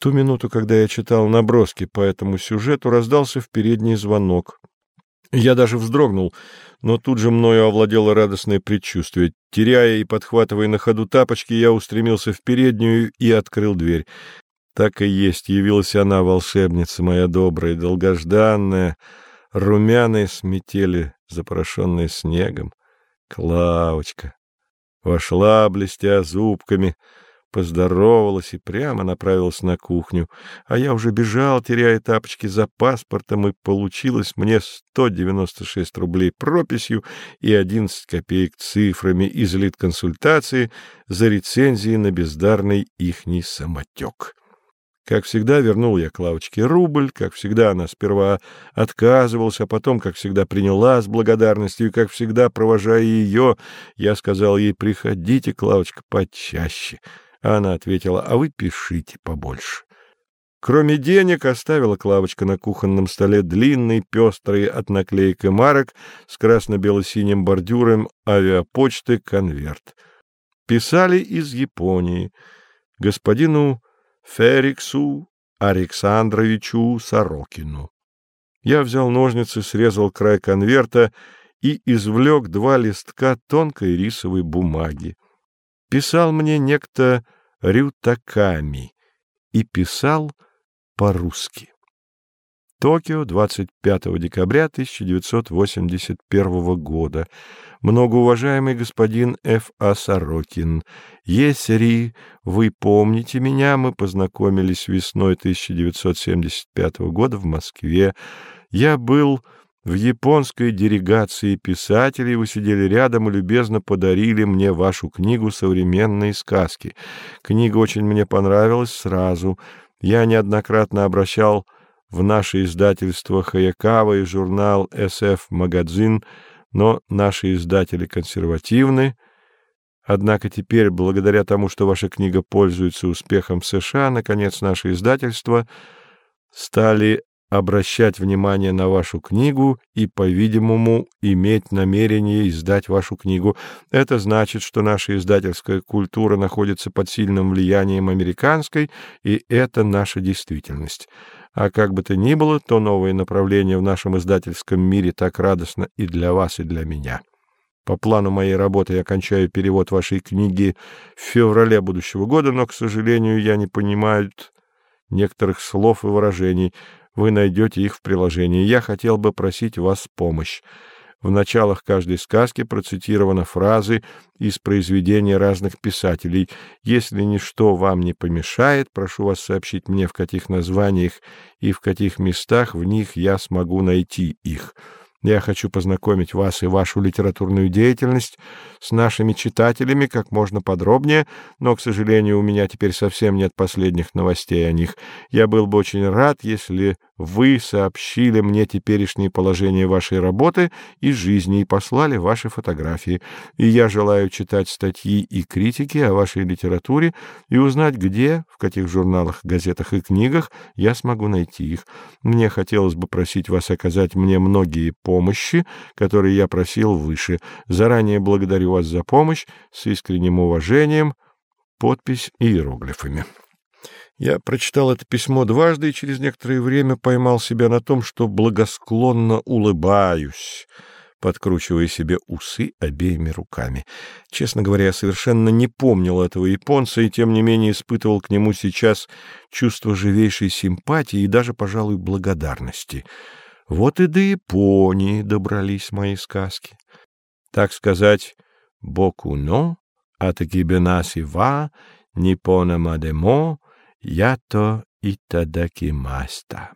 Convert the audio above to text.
ту минуту, когда я читал наброски по этому сюжету, раздался в передний звонок. Я даже вздрогнул, но тут же мною овладело радостное предчувствие. Теряя и подхватывая на ходу тапочки, я устремился в переднюю и открыл дверь. Так и есть, явилась она, волшебница моя добрая, долгожданная, румяные сметели, запорошенные снегом. Клавочка вошла, блестя зубками, поздоровалась и прямо направилась на кухню, а я уже бежал, теряя тапочки за паспортом, и получилось мне 196 рублей прописью и 11 копеек цифрами из лид-консультации за рецензии на бездарный ихний самотек. Как всегда, вернул я Клавочке рубль, как всегда, она сперва отказывалась, а потом, как всегда, приняла с благодарностью, и, как всегда, провожая ее, я сказал ей, приходите, Клавочка, почаще. Она ответила, а вы пишите побольше. Кроме денег, оставила Клавочка на кухонном столе длинный, пестрый от наклеек и марок с красно-бело-синим бордюром авиапочты конверт. Писали из Японии. Господину Фериксу Александровичу Сорокину. Я взял ножницы, срезал край конверта и извлек два листка тонкой рисовой бумаги. Писал мне некто Рютаками и писал по-русски. Токио, 25 декабря 1981 года. Многоуважаемый господин Ф. А. Сорокин, если вы помните меня, мы познакомились весной 1975 года в Москве. Я был в японской делегации писателей, вы сидели рядом и любезно подарили мне вашу книгу «Современные сказки». Книга очень мне понравилась сразу. Я неоднократно обращал в наше издательство Хаякава и журнал SF Магазин, но наши издатели консервативны. Однако теперь, благодаря тому, что ваша книга пользуется успехом в США, наконец наше издательство стали обращать внимание на вашу книгу и, по-видимому, иметь намерение издать вашу книгу. Это значит, что наша издательская культура находится под сильным влиянием американской, и это наша действительность. А как бы то ни было, то новое направление в нашем издательском мире так радостно и для вас, и для меня. По плану моей работы я кончаю перевод вашей книги в феврале будущего года, но, к сожалению, я не понимаю некоторых слов и выражений. Вы найдете их в приложении. Я хотел бы просить вас помощь. В началах каждой сказки процитированы фразы из произведений разных писателей. Если ничто вам не помешает, прошу вас сообщить мне, в каких названиях и в каких местах в них я смогу найти их. Я хочу познакомить вас и вашу литературную деятельность с нашими читателями как можно подробнее, но, к сожалению, у меня теперь совсем нет последних новостей о них. Я был бы очень рад, если вы сообщили мне теперешнее положение вашей работы и жизни и послали ваши фотографии. И я желаю читать статьи и критики о вашей литературе и узнать, где, в каких журналах, газетах и книгах я смогу найти их. Мне хотелось бы просить вас оказать мне многие помощи, которые я просил выше. Заранее благодарю вас за помощь с искренним уважением. Подпись иероглифами. Я прочитал это письмо дважды и через некоторое время поймал себя на том, что благосклонно улыбаюсь, подкручивая себе усы обеими руками. Честно говоря, я совершенно не помнил этого японца и, тем не менее, испытывал к нему сейчас чувство живейшей симпатии и даже, пожалуй, благодарности. Вот и до Японии добрались мои сказки. Так сказать, «Боку но, атакибенаси ва, ниппона мадемо», Ято и Тадакимаста.